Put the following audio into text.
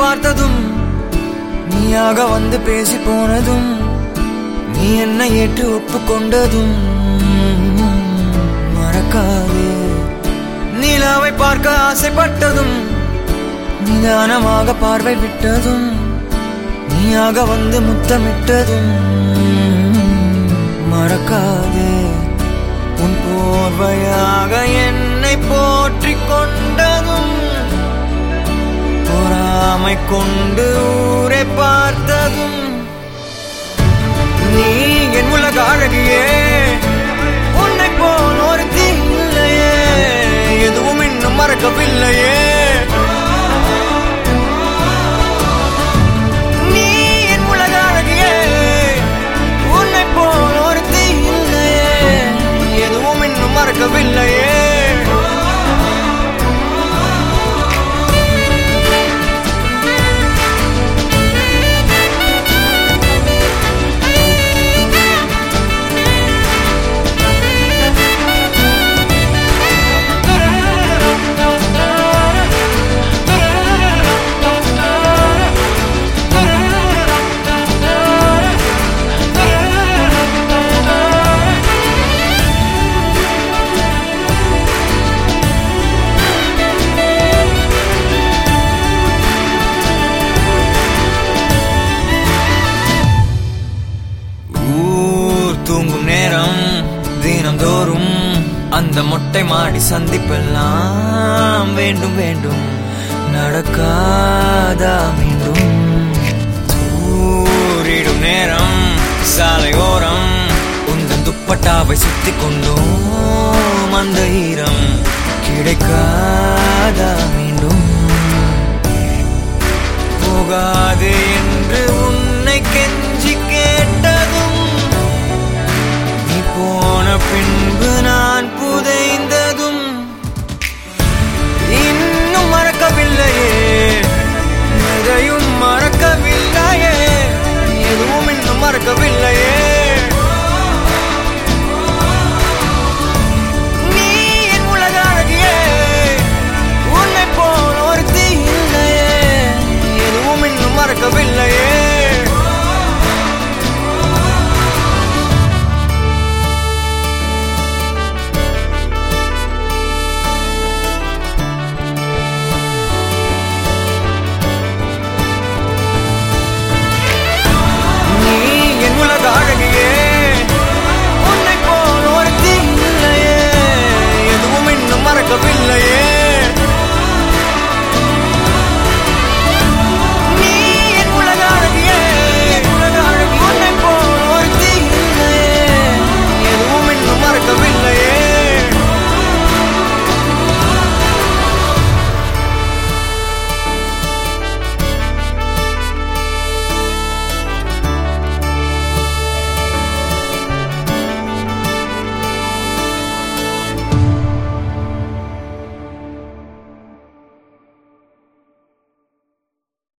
பார்த்ததும் நீயாக வந்து பேசி போனதும் நீ என்னை ஏற்று ஒப்புக்கொண்டதும் மறக்காதே. நீலாவை பார்க்க ஆசைப்பட்டதும் நிதானமாக பார்வை விட்டதும் நீயாக வந்து முத்தமிட்டதும் மறக்காதே. உன் போர்வையாக என் பொறாமை கொண்டு ஊரை பார்த்ததும் நீ என் உலக அழகியே. உன்னை போல் ஒரு தீ இல்லையே. எதுவும் இன்னும் மறக்கவில்லையே. மொட்டை மாடி சந்திப்பெல்லாம் வேண்டும் வேண்டும். நடக்காதா மீண்டும்? தூரிடும் நேரம் சாலையோரம் உந்தன் துப்பட்டாவை சுத்தி கொண்டோம் அந்த ஈரம் கிடைக்காதா மீண்டும்? போகாது என்று உன்னை கெஞ்சி கேட்டதும் நீ போன பின்